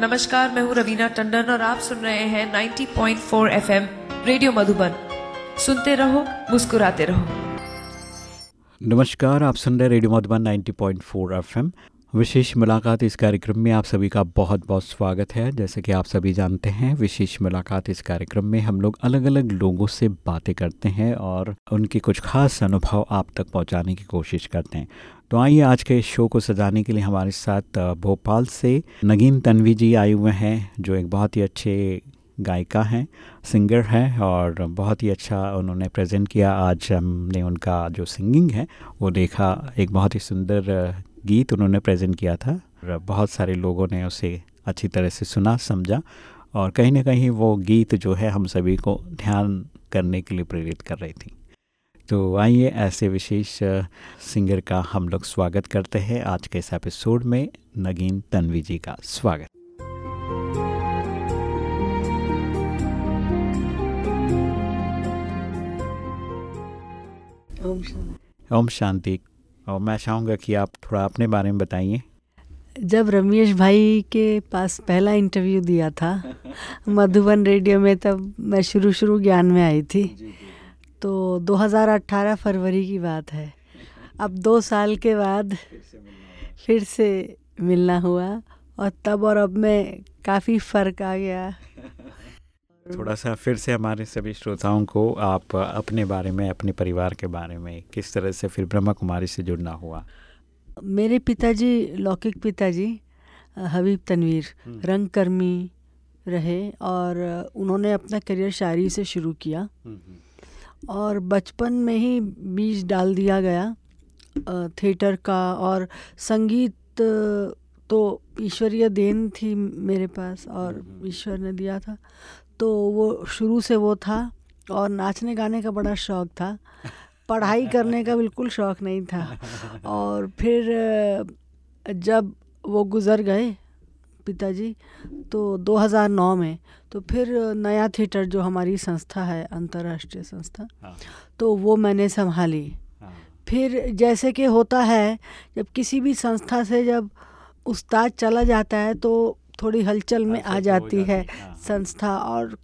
नमस्कार, मैं हूँ रवीना टंडन और आप सुन रहे हैं 90.4 एफएम रेडियो मधुबन। सुनते रहो, मुस्कुराते रहो। नमस्कार, आप सुन रहे रेडियो मधुबन 90.4 एफएम। विशेष मुलाकात इस कार्यक्रम में आप सभी का बहुत बहुत स्वागत है। जैसे कि आप सभी जानते हैं, विशेष मुलाकात इस कार्यक्रम में हम लोग अलग अलग लोगों से बातें करते हैं और उनके कुछ खास अनुभव आप तक पहुँचाने की कोशिश करते हैं। तो आइए आज के शो को सजाने के लिए हमारे साथ भोपाल से नगीन तनवी जी आए हुए हैं, जो एक बहुत ही अच्छे गायिका हैं, सिंगर हैं और बहुत ही अच्छा उन्होंने प्रेजेंट किया। आज हमने उनका जो सिंगिंग है, वो देखा। एक बहुत ही सुंदर गीत उन्होंने प्रेजेंट किया था बहुत सारे लोगों ने उसे अच्छी तरह से सुना समझा और कहीं ना कहीं वो गीत जो है हम सभी को ध्यान करने के लिए प्रेरित कर रही थी। तो आइए ऐसे विशेष सिंगर का हम लोग स्वागत करते हैं। आज के इस एपिसोड में नगीन तनवी जी का स्वागत। ओम शांति। और मैं चाहूँगा कि आप थोड़ा अपने बारे में बताइए। जब रमेश भाई के पास पहला इंटरव्यू दिया था मधुबन रेडियो में तब मैं शुरू शुरू ज्ञान में आई थी। तो 2018 फरवरी की बात है। अब दो साल के बाद फिर से मिलना हुआ और तब और अब में काफ़ी फ़र्क आ गया। थोड़ा सा फिर से हमारे सभी श्रोताओं को आप अपने बारे में अपने परिवार के बारे में किस तरह से फिर ब्रह्मा कुमारी से जुड़ना हुआ? मेरे पिताजी लौकिक पिताजी हबीब तनवीर हम्म। रंगकर्मी रहे और उन्होंने अपना करियर शायरी से शुरू किया। हम्म, हम्म। और बचपन में ही बीज डाल दिया गया थिएटर का और संगीत तो ईश्वरीय देन थी मेरे पास और ईश्वर ने दिया था। तो वो शुरू से वो था और नाचने गाने का बड़ा शौक़ था पढ़ाई करने का बिल्कुल शौक़ नहीं था और फिर जब वो गुज़र गए पिताजी तो 2009 में तो फिर नया थिएटर जो हमारी संस्था है अंतर्राष्ट्रीय संस्था हाँ। तो वो मैंने संभाली हाँ। फिर जैसे कि होता है जब किसी भी संस्था से जब उस्ताद चला जाता है तो थोड़ी हलचल में आ जाती है हाँ। संस्था और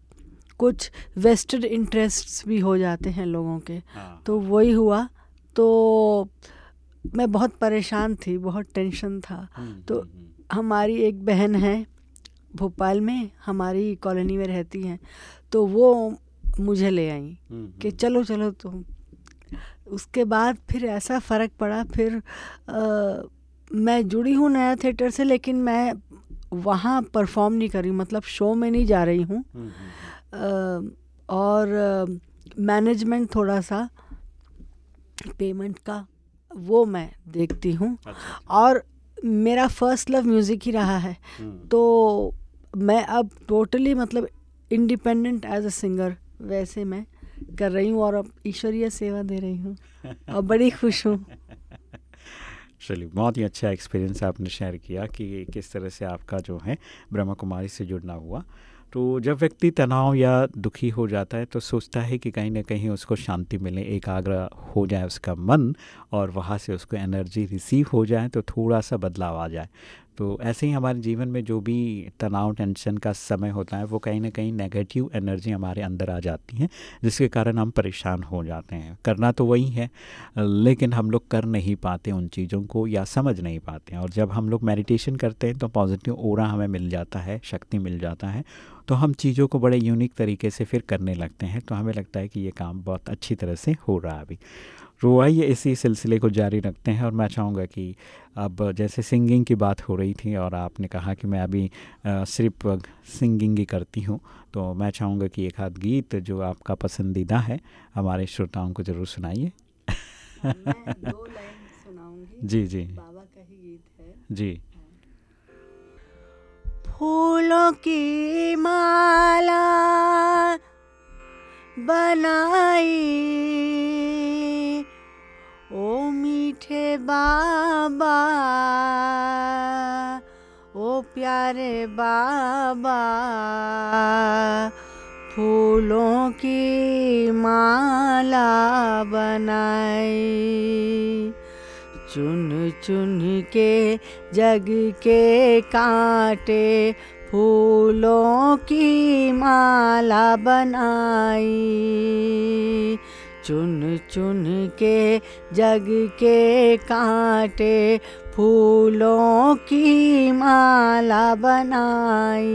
कुछ वेस्टेड इंटरेस्ट्स भी हो जाते हैं लोगों के हाँ। तो वही हुआ तो मैं बहुत परेशान थी बहुत टेंशन था हम्म, तो हम्म, हम्म। हमारी एक बहन है भोपाल में हमारी कॉलोनी में रहती हैं तो वो मुझे ले आई कि चलो चलो तुम उसके बाद फिर ऐसा फ़र्क पड़ा फिर आ, मैं जुड़ी हूँ नया थिएटर से लेकिन मैं वहाँ परफॉर्म नहीं कर रही मतलब शो में नहीं जा रही हूँ हम्म, हम्म। और मैनेजमेंट थोड़ा सा पेमेंट का वो मैं देखती हूँ अच्छा। और मेरा फ़र्स्ट लव म्यूज़िक ही रहा है हम्म। तो मैं अब टोटली मतलब इंडिपेंडेंट एज अ सिंगर वैसे मैं कर रही हूँ और अब ईश्वरीय सेवा दे रही हूँ और बड़ी खुश हूँ चलिए, बहुत ही अच्छा एक्सपीरियंस आपने शेयर किया कि किस तरह से आपका जो है ब्रह्मा कुमारी से जुड़ना हुआ। तो जब व्यक्ति तनाव या दुखी हो जाता है तो सोचता है कि कहीं ना कहीं उसको शांति मिले, एकाग्र हो जाए उसका मन और वहाँ से उसको एनर्जी रिसीव हो जाए तो थोड़ा सा बदलाव आ जाए। तो ऐसे ही हमारे जीवन में जो भी तनाव, टेंशन का समय होता है, वो कहीं ना कहीं नेगेटिव एनर्जी हमारे अंदर आ जाती है, जिसके कारण हम परेशान हो जाते हैं। करना तो वही है, लेकिन हम लोग कर नहीं पाते उन चीज़ों को या समझ नहीं पाते और जब हम लोग मेडिटेशन करते हैं तो पॉजिटिव ओरा हमें मिल जाता है, शक्ति मिल जाता है तो हम चीज़ों को बड़े यूनिक तरीके से फिर करने लगते हैं। तो हमें लगता है कि ये काम बहुत अच्छी तरह से हो रहा है अभी। तो आइए इसी सिलसिले को जारी रखते हैं और मैं चाहूँगा कि अब जैसे सिंगिंग की बात हो रही थी और आपने कहा कि मैं अभी सिर्फ़ सिंगिंग ही करती हूँ तो मैं चाहूँगा कि एक आध गीत जो आपका पसंदीदा है हमारे श्रोताओं को ज़रूर सुनाइए। जी जी। बाबा का ही गीत है। जी। फूलों की माला बनाई ओ मीठे बाबा, ओ प्यारे बाबा, फूलों की माला बनाई। चुन चुन के, जग के कांटे फूलों की माला बनाई। चुन चुन के, जग के कांटे फूलों की माला बनाई।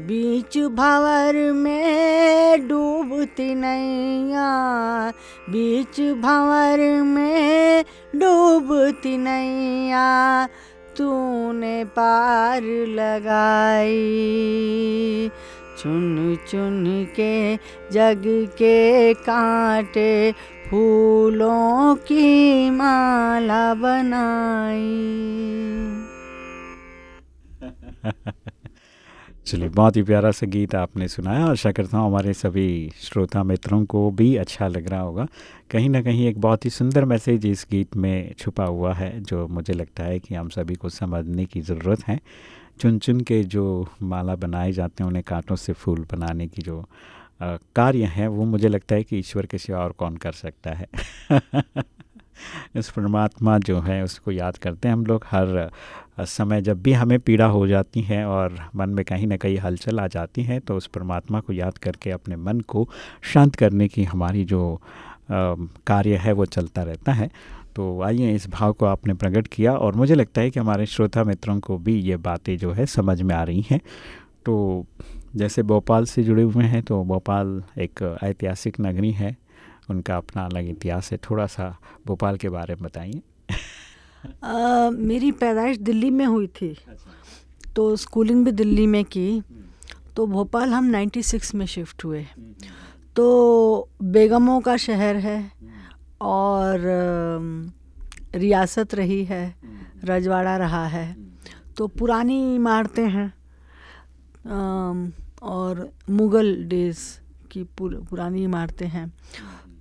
बीच भंवर में डूबती नैया, बीच भंवर में डूबती नैया, तूने पार लगाई। चुन चुन के जग के कांटे फूलों की माला बनाई। चलिए, बहुत ही प्यारा सा गीत आपने सुनाया आशा करता हूँ हमारे सभी श्रोता मित्रों को भी अच्छा लग रहा होगा। कहीं ना कहीं एक बहुत ही सुंदर मैसेज इस गीत में छुपा हुआ है, जो मुझे लगता है कि हम सभी को समझने की ज़रूरत है। चुन चुन के जो माला बनाए जाते हैं, उन्हें कांटों से फूल बनाने की जो कार्य है, वो मुझे लगता है कि ईश्वर के सिवा और कौन कर सकता है। इस परमात्मा जो है, उसको याद करते हैं हम लोग। हर समय जब भी हमें पीड़ा हो जाती है और मन में कहीं ना कहीं हलचल आ जाती है तो उस परमात्मा को याद करके अपने मन को शांत करने की हमारी जो कार्य है, वो चलता रहता है। तो आइए इस भाव को आपने प्रकट किया और मुझे लगता है कि हमारे श्रोता मित्रों को भी ये बातें जो है समझ में आ रही हैं। तो जैसे भोपाल से जुड़े हुए हैं तो भोपाल एक ऐतिहासिक नगरी है। उनका अपना अलग इतिहास है। थोड़ा सा भोपाल के बारे में बताइए। मेरी पैदाइश दिल्ली में हुई थी। अच्छा। तो स्कूलिंग भी दिल्ली में की। तो भोपाल हम 96 में शिफ्ट हुए। तो बेगमों का शहर है। और रियासत रही है रजवाड़ा रहा है तो पुरानी इमारतें हैं और मुग़ल डेज़ की पुरानी इमारतें हैं।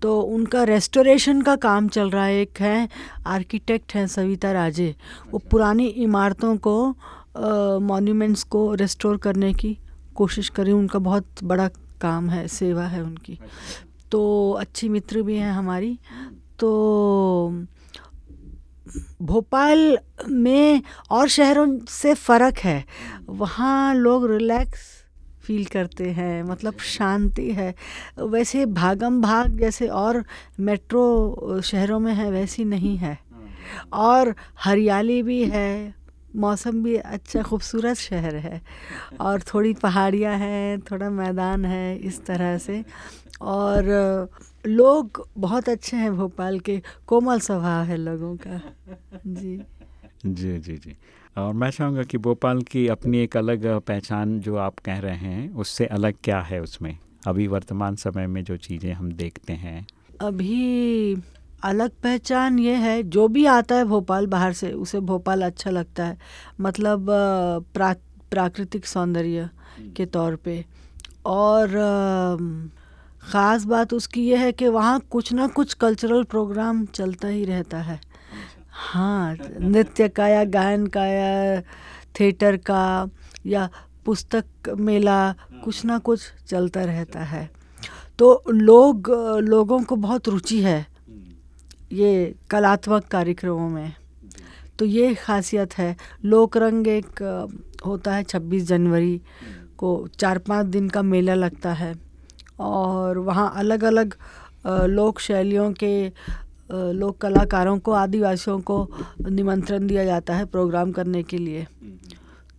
तो उनका रेस्टोरेशन का काम चल रहा है एक है आर्किटेक्ट हैं सविता राजे। वो पुरानी इमारतों को मॉन्यूमेंट्स को रेस्टोर करने की कोशिश करें। उनका बहुत बड़ा काम है सेवा है उनकी। तो अच्छी मित्र भी हैं हमारी। तो भोपाल में और शहरों से फ़र्क है। वहाँ लोग रिलैक्स फील करते हैं मतलब शांति है। वैसे भागम भाग जैसे और मेट्रो शहरों में है, वैसी नहीं है। और हरियाली भी है। मौसम भी अच्छा खूबसूरत शहर है और थोड़ी पहाड़ियाँ हैं थोड़ा मैदान है इस तरह से और लोग बहुत अच्छे हैं भोपाल के कोमल स्वभाव है लोगों का। जी। जी जी जी। और मैं चाहूँगा कि भोपाल की अपनी एक अलग पहचान जो आप कह रहे हैं उससे अलग क्या है उसमें? अभी वर्तमान समय में जो चीज़ें हम देखते हैं। अभी अलग पहचान ये है जो भी आता है भोपाल बाहर से उसे भोपाल अच्छा लगता है। मतलब प्रा, प्राकृतिक सौंदर्य के तौर पे। और ख़ास बात उसकी यह है कि वहाँ कुछ ना कुछ कल्चरल प्रोग्राम चलता ही रहता है। हाँ नृत्य का या गायन का या थिएटर का या पुस्तक मेला कुछ ना कुछ चलता रहता है। तो लोग लोगों को बहुत रुचि है। ये कलात्मक कार्यक्रमों में। तो ये खासियत है। लोक रंग एक होता है 26 जनवरी को। चार पाँच दिन का मेला लगता है। और वहाँ अलग अलग लोक शैलियों के लोक कलाकारों को, आदिवासियों को निमंत्रण दिया जाता है प्रोग्राम करने के लिए।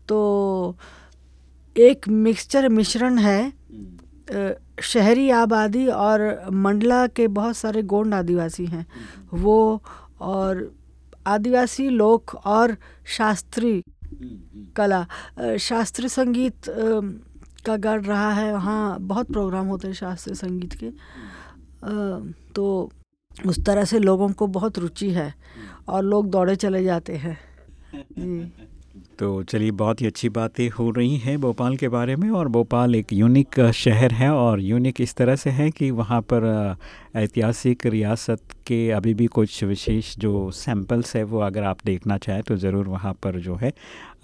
तो एक मिक्सचर मिश्रण है शहरी आबादी और मंडला के बहुत सारे गोंड आदिवासी हैं। वो और आदिवासी लोक और शास्त्रीय कला शास्त्रीय संगीत का गढ़ रहा है। वहाँ बहुत प्रोग्राम होते हैं शास्त्रीय संगीत के। तो उस तरह से लोगों को बहुत रुचि है और लोग दौड़े चले जाते हैं। जी। तो चलिए बहुत ही अच्छी बातें हो रही हैं भोपाल के बारे में और भोपाल एक यूनिक शहर है और यूनिक इस तरह से है कि वहाँ पर ऐतिहासिक रियासत के अभी भी कुछ विशेष जो सैम्पल्स है वो अगर आप देखना चाहें तो ज़रूर वहाँ पर जो है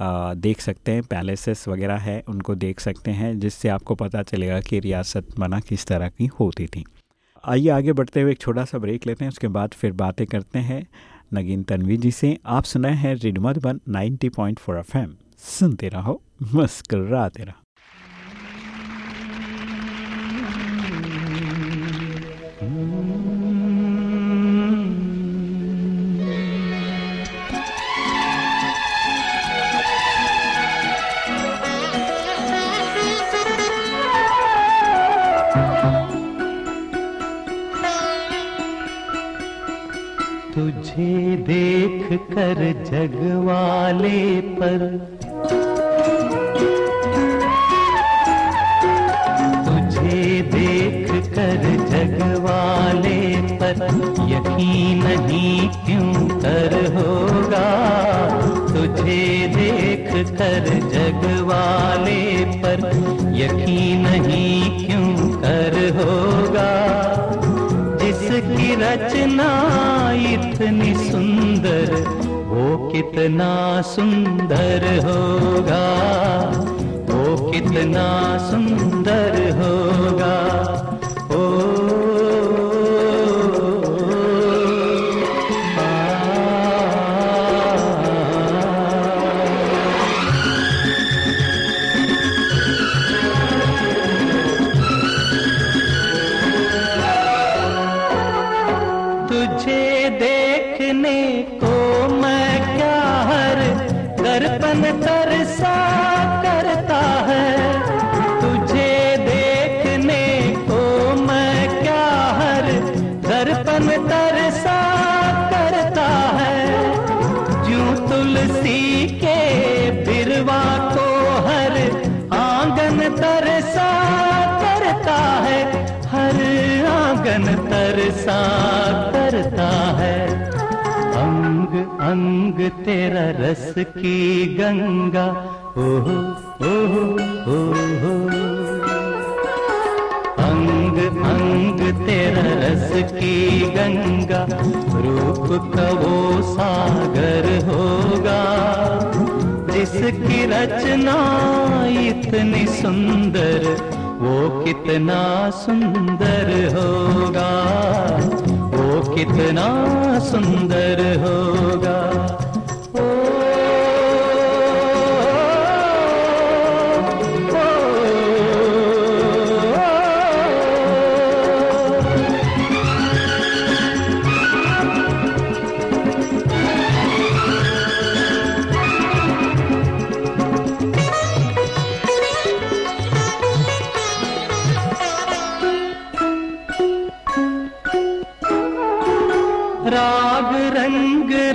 आ, देख सकते हैं पैलेसेस वगैरह है उनको देख सकते हैं जिससे आपको पता चलेगा कि रियासत बना किस तरह की होती थी। आइए आगे बढ़ते हुए एक छोटा सा ब्रेक लेते हैं उसके बाद फिर बातें करते हैं। नगीन तनवी जी से आप सुनाए हैं रेडियो मधुबन 90.4 एफएम। सुनते रहो, मुस्कराते रहो। कर जगवाले पर। तुझे देख कर जगवाले पर यकीन नहीं क्यों कर होगा? तुझे देख कर जगवाले पर यकीन नहीं क्यों कर होगा? जिसकी रचना इतनी कितना सुंदर होगा वो कितना सुंदर अंग तेरा रस की गंगा। ओहो ओहो ओहो। अंग अंग तेरा रस की गंगा। रूप का वो सागर होगा, जिसकी रचना इतनी सुंदर, वो कितना सुंदर होगा। कितना सुंदर होगा।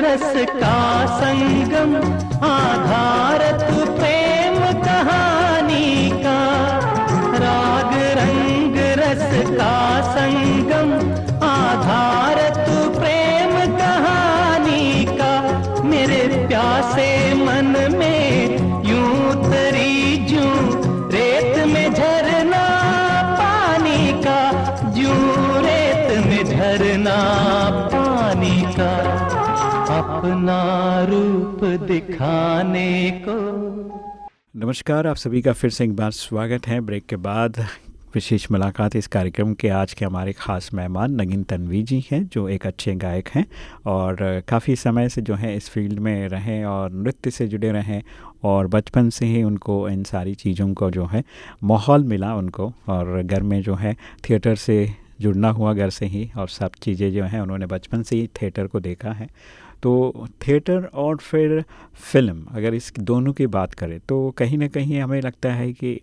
रस का संगम आधारत प्रेम रूप दिखाने को। नमस्कार, आप सभी का फिर से एक बार स्वागत है। ब्रेक के बाद विशेष मुलाकात इस कार्यक्रम के आज के हमारे ख़ास मेहमान नगिन तनवी जी हैं, जो एक अच्छे गायक हैं और काफ़ी समय से जो है इस फ़ील्ड में रहें और नृत्य से जुड़े रहें और बचपन से ही उनको, इन सारी चीज़ों को जो है, माहौल मिला उनको और घर में जो है, थिएटर से जुड़ना हुआ घर से ही और सब चीज़ें जो हैं उन्होंने बचपन से ही थिएटर को देखा है। तो थिएटर और फिर फ़िल्म अगर इस दोनों की बात करें तो कहीं ना कहीं हमें लगता है कि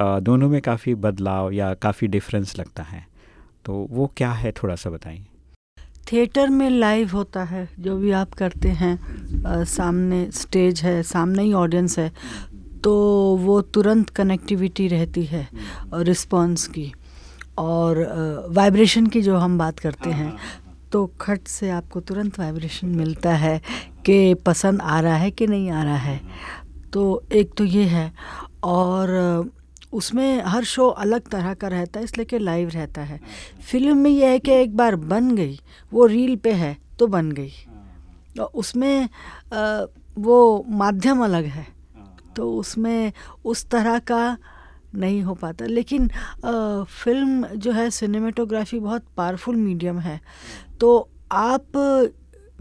दोनों में काफ़ी बदलाव या काफ़ी डिफरेंस लगता है। तो वो क्या है थोड़ा सा बताइए थिएटर में लाइव होता है जो भी आप करते हैं अ, सामने स्टेज है सामने ही ऑडियंस है तो वो तुरंत कनेक्टिविटी रहती है और रिस्पॉन्स की और वाइब्रेशन की जो हम बात करते हैं तो खट से आपको तुरंत वाइब्रेशन मिलता है कि पसंद आ रहा है कि नहीं आ रहा है। तो एक तो ये है और उसमें हर शो अलग तरह का रहता है इसलिए कि लाइव रहता है। फ़िल्म में यह है कि एक बार बन गई वो रील पे है तो बन गई। और उसमें वो माध्यम अलग है। तो उसमें उस तरह का नहीं हो पाता। लेकिन अ, फ़िल्म जो है सिनेमेटोग्राफी बहुत पावरफुल मीडियम है। तो आप,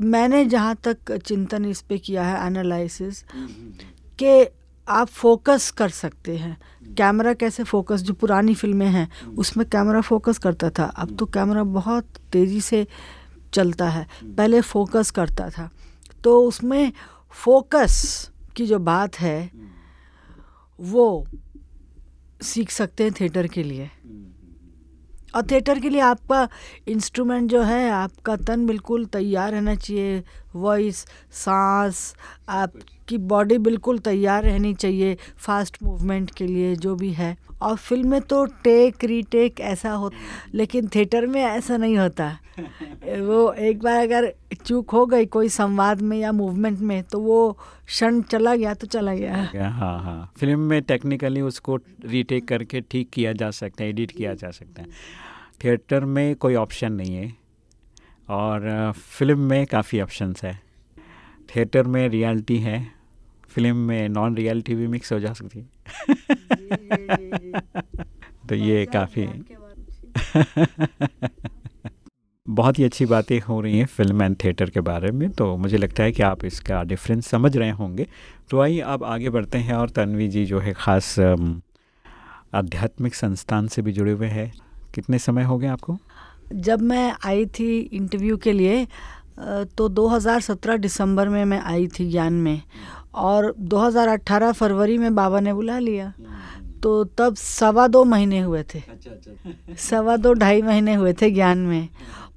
मैंने जहाँ तक चिंतन इस पे किया है एनालिसिस के आप फोकस कर सकते हैं। कैमरा कैसे फोकस जो पुरानी फ़िल्में हैं, उसमें कैमरा फोकस करता था। अब तो कैमरा बहुत तेज़ी से चलता है। पहले फोकस करता था। तो उसमें फोकस की जो बात है, वो सीख सकते हैं थिएटर के लिए। और थिएटर के लिए आपका इंस्ट्रूमेंट जो है आपका तन बिल्कुल तैयार रहना चाहिए। वॉइस सांस आपकी बॉडी बिल्कुल तैयार रहनी चाहिए फास्ट मूवमेंट के लिए जो भी है। और फ़िल्म में तो टेक रीटेक ऐसा हो लेकिन थिएटर में ऐसा नहीं होता। वो एक बार अगर चूक हो गई कोई संवाद में या मूवमेंट में तो वो क्षण चला गया तो चला गया। हाँ हाँ। फ़िल्म में टेक्निकली उसको रीटेक करके ठीक किया जा सकता है एडिट किया जा सकता है। थिएटर में कोई ऑप्शन नहीं है और फ़िल्म में काफ़ी ऑप्शंस है। थिएटर में रियलिटी है फ़िल्म में नॉन रियलिटी भी मिक्स हो जा सकती है। तो ये काफ़ी बहुत ही अच्छी बातें हो रही हैं फ़िल्म एंड थिएटर के बारे में तो मुझे लगता है कि आप इसका डिफरेंस समझ रहे होंगे। तो आइए आप आगे बढ़ते हैं और तन्वी जी जो है ख़ास आध्यात्मिक संस्थान से भी जुड़े हुए हैं। कितने समय हो गए आपको? जब मैं आई थी इंटरव्यू के लिए तो 2017 दिसंबर में मैं आई थी ज्ञान में और 2018 फरवरी में बाबा ने बुला लिया। तो तब सवा दो महीने हुए थे। अच्छा, अच्छा। सवा दो ढाई महीने हुए थे ज्ञान में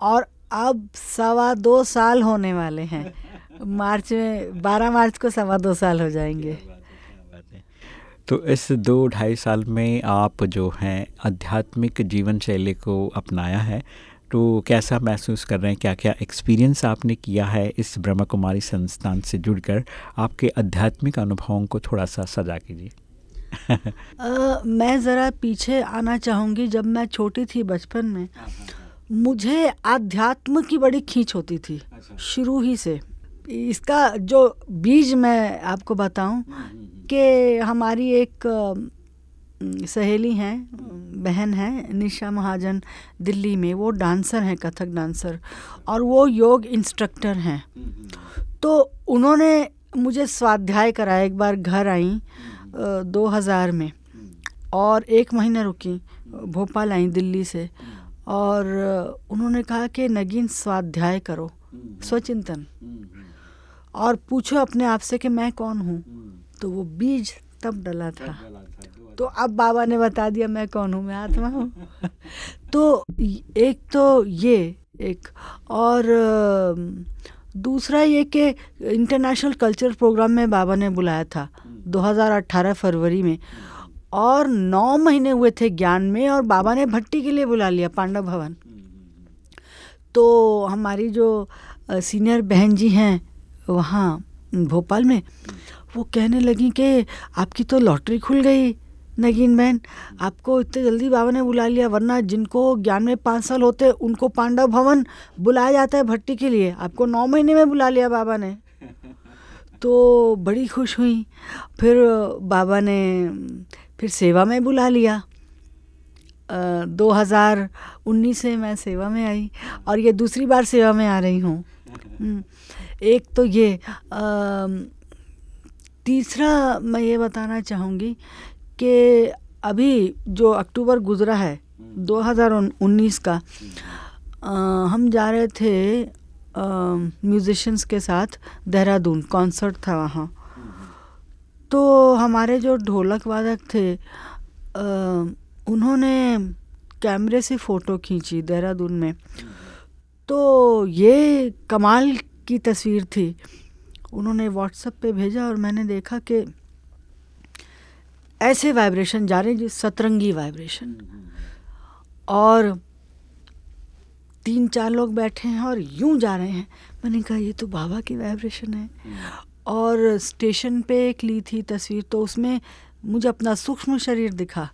और अब सवा दो साल होने वाले हैं। मार्च में बारह मार्च को सवा दो साल हो जाएँगे। तो इस दो ढाई साल में आप जो हैं आध्यात्मिक जीवन शैली को अपनाया है। तो कैसा महसूस कर रहे हैं? क्या क्या एक्सपीरियंस आपने किया है इस ब्रह्मा कुमारी संस्थान से जुड़कर? आपके आध्यात्मिक अनुभवों को थोड़ा सा सजा कीजिए। मैं ज़रा पीछे आना चाहूँगी जब मैं छोटी थी बचपन में। मुझे आध्यात्म की बड़ी खींच होती थी अच्छा। शुरू ही से। इसका जो बीज मैं आपको बताऊँ। कि हमारी एक सहेली हैं, बहन है, निशा महाजन दिल्ली में। वो डांसर हैं, कथक डांसर, और वो योग इंस्ट्रक्टर हैं। तो उन्होंने मुझे स्वाध्याय कराया, एक बार घर आई दो हज़ार में, और एक महीना रुकी, भोपाल आई दिल्ली से, और उन्होंने कहा कि, नगीन, स्वाध्याय करो, स्वचिंतन। और पूछो अपने आप से कि मैं कौन हूँ? तो वो बीज तब डला था। तो अब बाबा ने बता दिया मैं कौन हूँ? मैं आत्मा हूँ। तो एक तो ये एक और दूसरा ये कि इंटरनेशनल कल्चर प्रोग्राम में बाबा ने बुलाया था 2018 फरवरी में। और नौ महीने हुए थे ज्ञान में और बाबा ने भट्टी के लिए बुला लिया पांडव भवन। तो हमारी जो सीनियर बहन जी हैं वहाँ भोपाल में वो कहने लगी कि आपकी तो लॉटरी खुल गई नगीन बहन। आपको इतने जल्दी बाबा ने बुला लिया वरना जिनको ज्ञान में पाँच साल होते उनको पांडव भवन बुलाया जाता है भट्टी के लिए। आपको नौ महीने में बुला लिया बाबा ने। तो बड़ी खुश हुई। फिर बाबा ने फिर सेवा में बुला लिया। दो हज़ार उन्नीस से मैं सेवा में आई और ये दूसरी बार सेवा में आ रही हूँ। हम्म, एक तो ये आ, तीसरा मैं ये बताना चाहूँगी कि अभी जो अक्टूबर गुज़रा है 2019 का आ, हम जा रहे थे म्यूज़िशंस के साथ देहरादून कॉन्सर्ट था वहाँ। तो हमारे जो ढोलक वादक थे आ, उन्होंने कैमरे से फ़ोटो खींची देहरादून में। तो ये कमाल की तस्वीर थी उन्होंने व्हाट्सएप पे भेजा और मैंने देखा कि ऐसे वाइब्रेशन जा रहे हैं जिस सतरंगी वाइब्रेशन और तीन चार लोग बैठे हैं और यूँ जा रहे हैं। मैंने कहा, ये तो बाबा की वाइब्रेशन है। और स्टेशन पे एक ली थी तस्वीर तो उसमें मुझे अपना सूक्ष्म शरीर दिखा।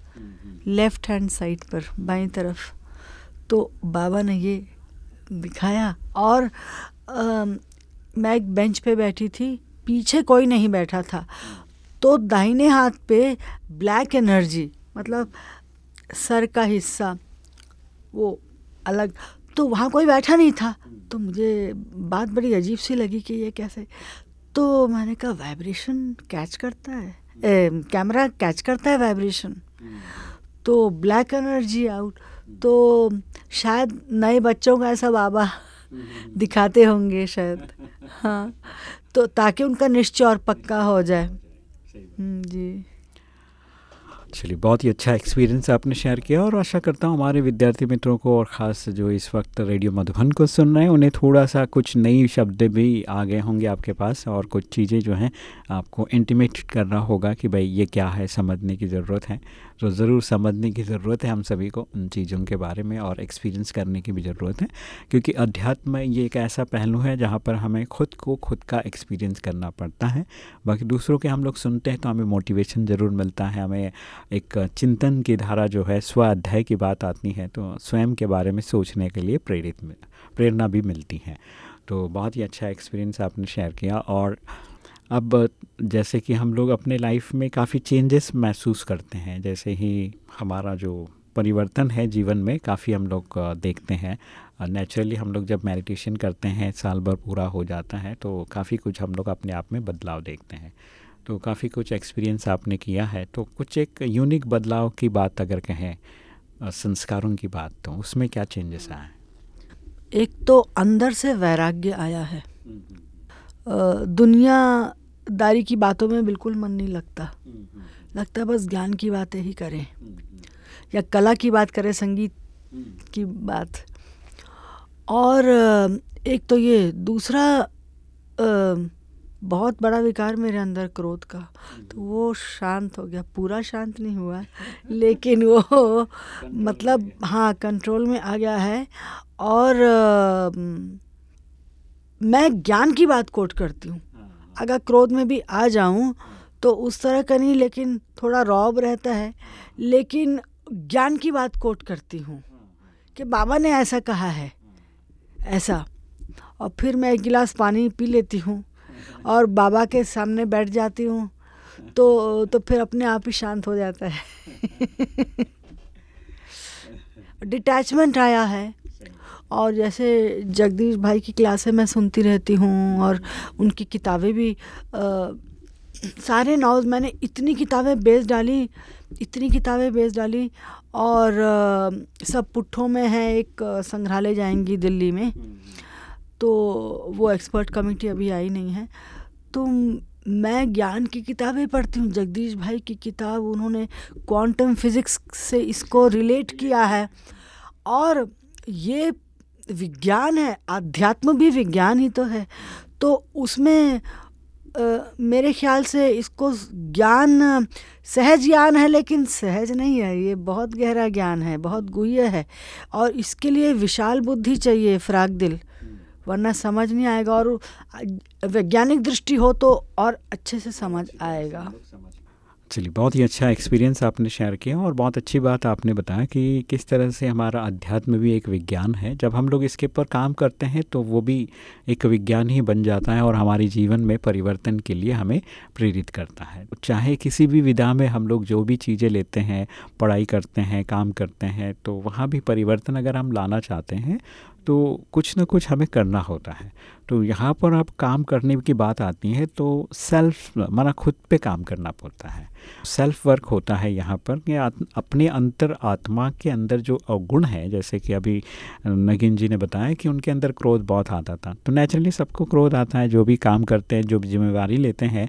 लेफ़्ट हैंड साइड पर, बाई तरफ़। तो बाबा ने ये दिखाया और मैं एक बेंच पे बैठी थी, पीछे कोई नहीं बैठा था। तो दाहिने हाथ पे ब्लैक एनर्जी मतलब सर का हिस्सा, वो अलग। तो वहाँ कोई बैठा नहीं था। तो मुझे बात बड़ी अजीब सी लगी कि ये कैसे? तो मैंने कहा वाइब्रेशन कैच करता है। कैमरा कैच करता है वाइब्रेशन तो ब्लैक एनर्जी आउट तो शायद नए बच्चों का ऐसा बाबा दिखाते होंगे शायद। हाँ तो ताकि उनका निश्चय और पक्का हो जाए। हम्म, जी। चलिए, बहुत ही अच्छा एक्सपीरियंस आपने शेयर किया और आशा करता हूँ हमारे विद्यार्थी मित्रों को और ख़ास जो इस वक्त रेडियो मधुबन को सुन रहे हैं, उन्हें थोड़ा सा कुछ नई शब्द भी आ गए होंगे आपके पास और कुछ चीज़ें जो हैं आपको इंटीमेट करना होगा कि भाई ये क्या है, समझने की ज़रूरत है। तो ज़रूर समझने की ज़रूरत है हम सभी को उन चीज़ों के बारे में और एक्सपीरियंस करने की भी ज़रूरत है। क्योंकि अध्यात्म ये एक ऐसा पहलू है जहाँ पर हमें खुद को खुद का एक्सपीरियंस करना पड़ता है। बाकी दूसरों के हम लोग सुनते हैं तो हमें मोटिवेशन ज़रूर मिलता है, हमें एक चिंतन की धारा जो है स्व अध्याय की बात आती है तो स्वयं के बारे में सोचने के लिए प्रेरित प्रेरणा भी मिलती है। तो बहुत ही अच्छा एक्सपीरियंस आपने शेयर किया और अब जैसे कि हम लोग अपने लाइफ में काफ़ी चेंजेस महसूस करते हैं, जैसे ही हमारा जो परिवर्तन है जीवन में, काफ़ी हम लोग देखते हैं। नेचुरली हम लोग जब मेडिटेशन करते हैं, साल भर पूरा हो जाता है तो काफ़ी कुछ हम लोग अपने आप में बदलाव देखते हैं। तो काफ़ी कुछ एक्सपीरियंस आपने किया है। तो कुछ एक यूनिक बदलाव की बात अगर कहें संस्कारों की बात तो उसमें क्या चेंजेस आए? एक तो अंदर से वैराग्य आया है। दुनियादारी की बातों में बिल्कुल मन नहीं लगता। लगता है बस ज्ञान की बातें ही करें। या कला की बात करें संगीत की बात। और एक तो ये दूसरा बहुत बड़ा विकार मेरे अंदर क्रोध का। तो वो शांत हो गया। पूरा शांत नहीं हुआ लेकिन वो मतलब हाँ कंट्रोल में आ गया है। और आ, मैं ज्ञान की बात कोट करती हूँ। अगर क्रोध में भी आ जाऊँ तो उस तरह का नहीं लेकिन थोड़ा रौब रहता है। लेकिन ज्ञान की बात कोट करती हूँ कि बाबा ने ऐसा कहा है। ऐसा। और फिर मैं एक गिलास पानी पी लेती हूँ। और बाबा के सामने बैठ जाती हूँ तो तो फिर अपने आप ही शांत हो जाता है। डिटैचमेंट आया है और जैसे जगदीश भाई की क्लासें मैं सुनती रहती हूँ और उनकी किताबें भी आ, सारे नॉवल्स मैंने इतनी किताबें बेच डाली इतनी किताबें बेच डाली और आ, सब पुट्ठों में है एक संग्रहालय जाएँगी दिल्ली में। तो वो एक्सपर्ट कमेटी अभी आई नहीं है। तो मैं ज्ञान की किताबें पढ़ती हूँ जगदीश भाई की किताब उन्होंने क्वांटम फिज़िक्स से इसको रिलेट किया है। और ये विज्ञान है अध्यात्म भी विज्ञान ही तो है। तो उसमें आ, मेरे ख्याल से इसको ज्ञान सहज ज्ञान है लेकिन सहज नहीं है। ये बहुत गहरा ज्ञान है बहुत गुह्य है। और इसके लिए विशाल बुद्धि चाहिए फ्राक दिल वरना समझ नहीं आएगा और वैज्ञानिक दृष्टि हो तो और अच्छे से समझ आएगा। चलिए, बहुत ही अच्छा एक्सपीरियंस आपने शेयर किया और बहुत अच्छी बात आपने बताया कि किस तरह से हमारा अध्यात्म भी एक विज्ञान है। जब हम लोग इसके ऊपर काम करते हैं तो वो भी एक विज्ञान ही बन जाता है और हमारे जीवन में परिवर्तन के लिए हमें प्रेरित करता है। चाहे किसी भी विधा में हम लोग जो भी चीज़ें लेते हैं, पढ़ाई करते हैं, काम करते हैं तो वहाँ भी परिवर्तन अगर हम लाना चाहते हैं तो कुछ ना कुछ हमें करना होता है। तो यहाँ पर आप काम करने की बात आती है तो सेल्फ माना खुद पे काम करना पड़ता है। सेल्फ वर्क होता है यहाँ पर कि अपने अंतर आत्मा के अंदर जो अवगुण है, जैसे कि अभी नगिन जी ने बताया कि उनके अंदर क्रोध बहुत आता था। तो नेचुरली सबको क्रोध आता है, जो भी काम करते हैं, जो भी जिम्मेवारी लेते हैं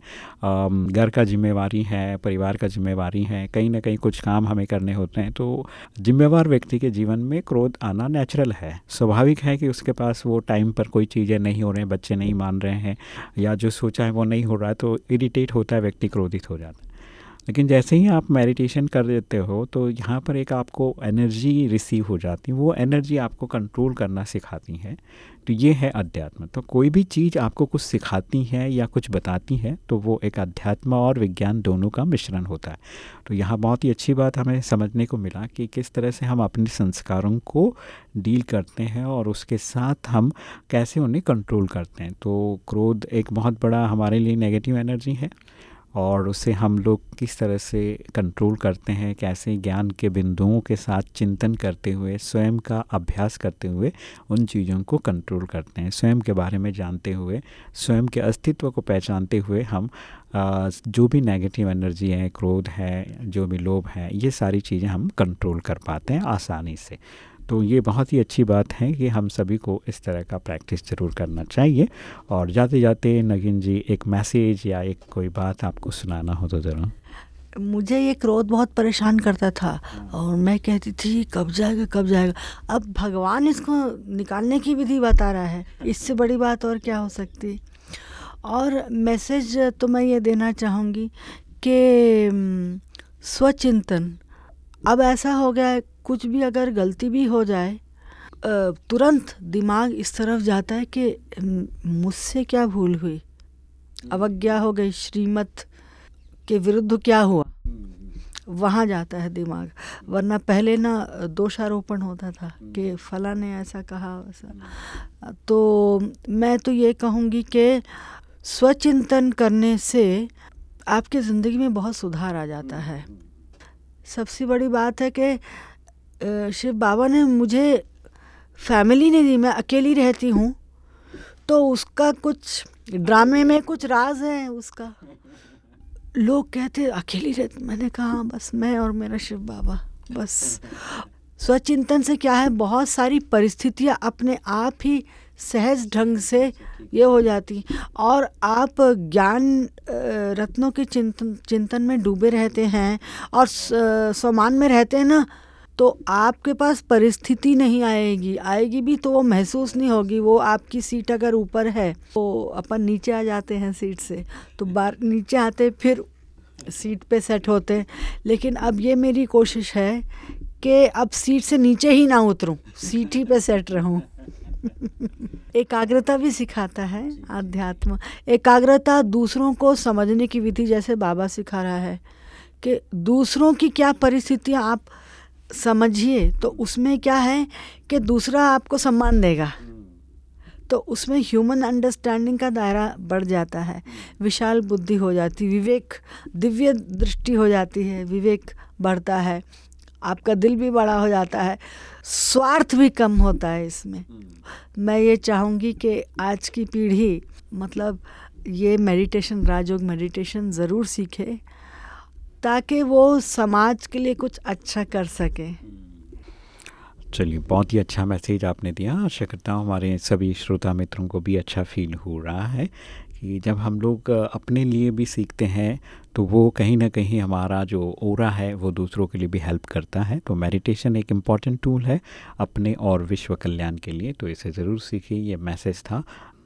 घर का जिम्मेवारी है, परिवार का जिम्मेवारी है, कहीं ना कहीं कुछ काम हमें करने होते हैं तो जिम्मेवार व्यक्ति के जीवन में क्रोध आना नेचुरल है। स्वाभाविक है कि उसके पास वो टाइम पर कोई चीज़ें नहीं हो रहे हैं, बच्चे नहीं मान रहे हैं, या जो सोचा है वो नहीं हो रहा है तो इरीटेट होता है, व्यक्ति क्रोधित हो जाता है। लेकिन जैसे ही आप मेडिटेशन कर देते हो तो यहाँ पर एक आपको एनर्जी रिसीव हो जाती है, वो एनर्जी आपको कंट्रोल करना सिखाती है। तो ये है अध्यात्म। तो कोई भी चीज़ आपको कुछ सिखाती है या कुछ बताती है तो वो एक अध्यात्म और विज्ञान दोनों का मिश्रण होता है। तो यहाँ बहुत ही अच्छी बात हमें समझने को मिला कि किस तरह से हम अपने संस्कारों को डील करते हैं और उसके साथ हम कैसे उन्हें कंट्रोल करते हैं। तो क्रोध एक बहुत बड़ा हमारे लिए नेगेटिव एनर्जी है। और उसे हम लोग किस तरह से कंट्रोल करते हैं, कैसे ज्ञान के बिंदुओं के साथ चिंतन करते हुए, स्वयं का अभ्यास करते हुए उन चीज़ों को कंट्रोल करते हैं। स्वयं के बारे में जानते हुए, स्वयं के अस्तित्व को पहचानते हुए हम जो भी नेगेटिव एनर्जी है, क्रोध है, जो भी लोभ है, ये सारी चीज़ें हम कंट्रोल कर पाते हैं आसानी से। तो ये बहुत ही अच्छी बात है कि हम सभी को इस तरह का प्रैक्टिस ज़रूर करना चाहिए। और जाते जाते नगिन जी, एक मैसेज या एक कोई बात आपको सुनाना हो तो ज़रूर। मुझे ये क्रोध बहुत परेशान करता था और मैं कहती थी, कब जाएगा कब जाएगा? अब भगवान इसको निकालने की विधि बता रहा है। इससे बड़ी बात और क्या हो सकती? और मैसेज तो मैं ये देना चाहूँगी कि, स्वचिंतन, अब ऐसा हो गया कुछ भी अगर गलती भी हो जाए तुरंत दिमाग इस तरफ़ जाता है कि मुझसे क्या भूल हुई? अवज्ञा हो गई, श्रीमत के विरुद्ध क्या हुआ? वहाँ जाता है दिमाग। वरना पहले ना दोषारोपण होता था कि फला ने ऐसा कहा, वैसा। तो मैं तो ये कहूँगी कि स्वचिंतन करने से आपकी ज़िंदगी में बहुत सुधार आ जाता है। सबसे बड़ी बात है कि शिव बाबा ने मुझे फैमिली नहीं दी मैं अकेली रहती हूँ। तो उसका कुछ ड्रामे में कुछ राज है उसका। लोग कहते अकेली रहती मैंने कहा हाँ, बस मैं और मेरा शिव बाबा बस। स्वचिंतन से क्या है बहुत सारी परिस्थितियाँ अपने आप ही सहज ढंग से ये हो जाती और आप ज्ञान रत्नों के चिंतन चिंतन में डूबे रहते हैं और समान में रहते हैं ना तो आपके पास परिस्थिति नहीं आएगी। आएगी भी तो वो महसूस नहीं होगी, वो आपकी सीट अगर ऊपर है तो अपन नीचे आ जाते हैं सीट से। तो बार, नीचे आते फिर सीट पे सेट होते लेकिन अब ये मेरी कोशिश है कि अब सीट से नीचे ही ना उतरूं, सीट ही पे सेट रहूँ। एकाग्रता भी सिखाता है अध्यात्म एकाग्रता दूसरों को समझने की विधि जैसे बाबा सिखा रहा है कि दूसरों की क्या परिस्थितियाँ आप समझिए तो उसमें क्या है कि दूसरा आपको सम्मान देगा। तो उसमें ह्यूमन अंडरस्टैंडिंग का दायरा बढ़ जाता है, विशाल बुद्धि हो जाती, विवेक, दिव्य दृष्टि हो जाती है, विवेक बढ़ता है, आपका दिल भी बड़ा हो जाता है, स्वार्थ भी कम होता है इसमें। मैं ये चाहूँगी कि आज की पीढ़ी मतलब ये मेडिटेशन राजयोग मेडिटेशन ज़रूर सीखे ताकि वो समाज के लिए कुछ अच्छा कर सके। चलिए, बहुत ही अच्छा मैसेज आपने दिया। आशा करता हूँ हमारे सभी श्रोता मित्रों को भी अच्छा फील हो रहा है कि जब हम लोग अपने लिए भी सीखते हैं तो वो कहीं ना कहीं हमारा जो ओरा है, वो दूसरों के लिए भी हेल्प करता है। तो मेडिटेशन एक इंपॉर्टेंट टूल है अपने और विश्व कल्याण के लिए। तो इसे ज़रूर सीखिए, ये मैसेज था।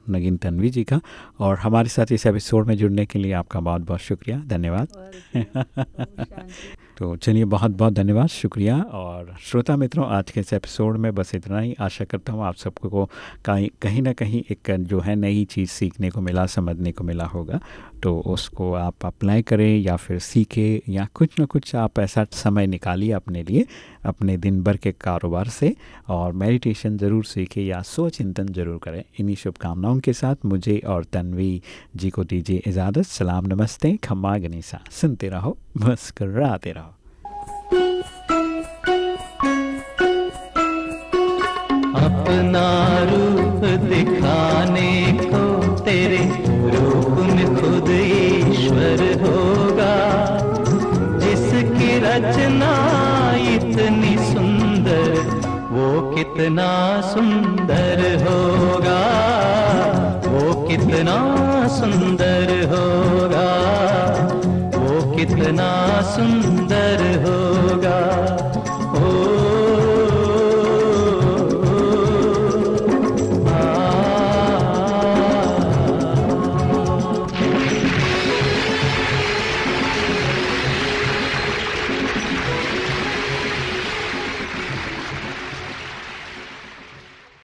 नगिन तन्वी जी का। और हमारे साथ इस एपिसोड में जुड़ने के लिए आपका बहुत बहुत शुक्रिया। धन्यवाद। तो चलिए बहुत बहुत धन्यवाद शुक्रिया। और श्रोता मित्रों आज के इस एपिसोड में बस इतना ही। आशा करता हूँ आप सबको कहीं कहीं ना कहीं एक जो है नई चीज़ सीखने को मिला समझने को मिला होगा। तो उसको आप अप्लाई करें या फिर सीखें या कुछ ना कुछ आप ऐसा समय निकालिए अपने लिए, अपने दिन भर के कारोबार से और मेडिटेशन ज़रूर सीखें या सोच चिंतन ज़रूर करें। इन्हीं शुभकामनाओं के साथ मुझे और तन्वी जी को दीजिए इजाज़त। सलाम, नमस्ते, खम्मा गनीसा सुनते रहो, मुस्कराते रहो। अपना रूप दिखाने खुद ईश्वर होगा, जिसकी रचना इतनी सुंदर, वो कितना सुंदर होगा, वो कितना सुंदर होगा, वो कितना सुंदर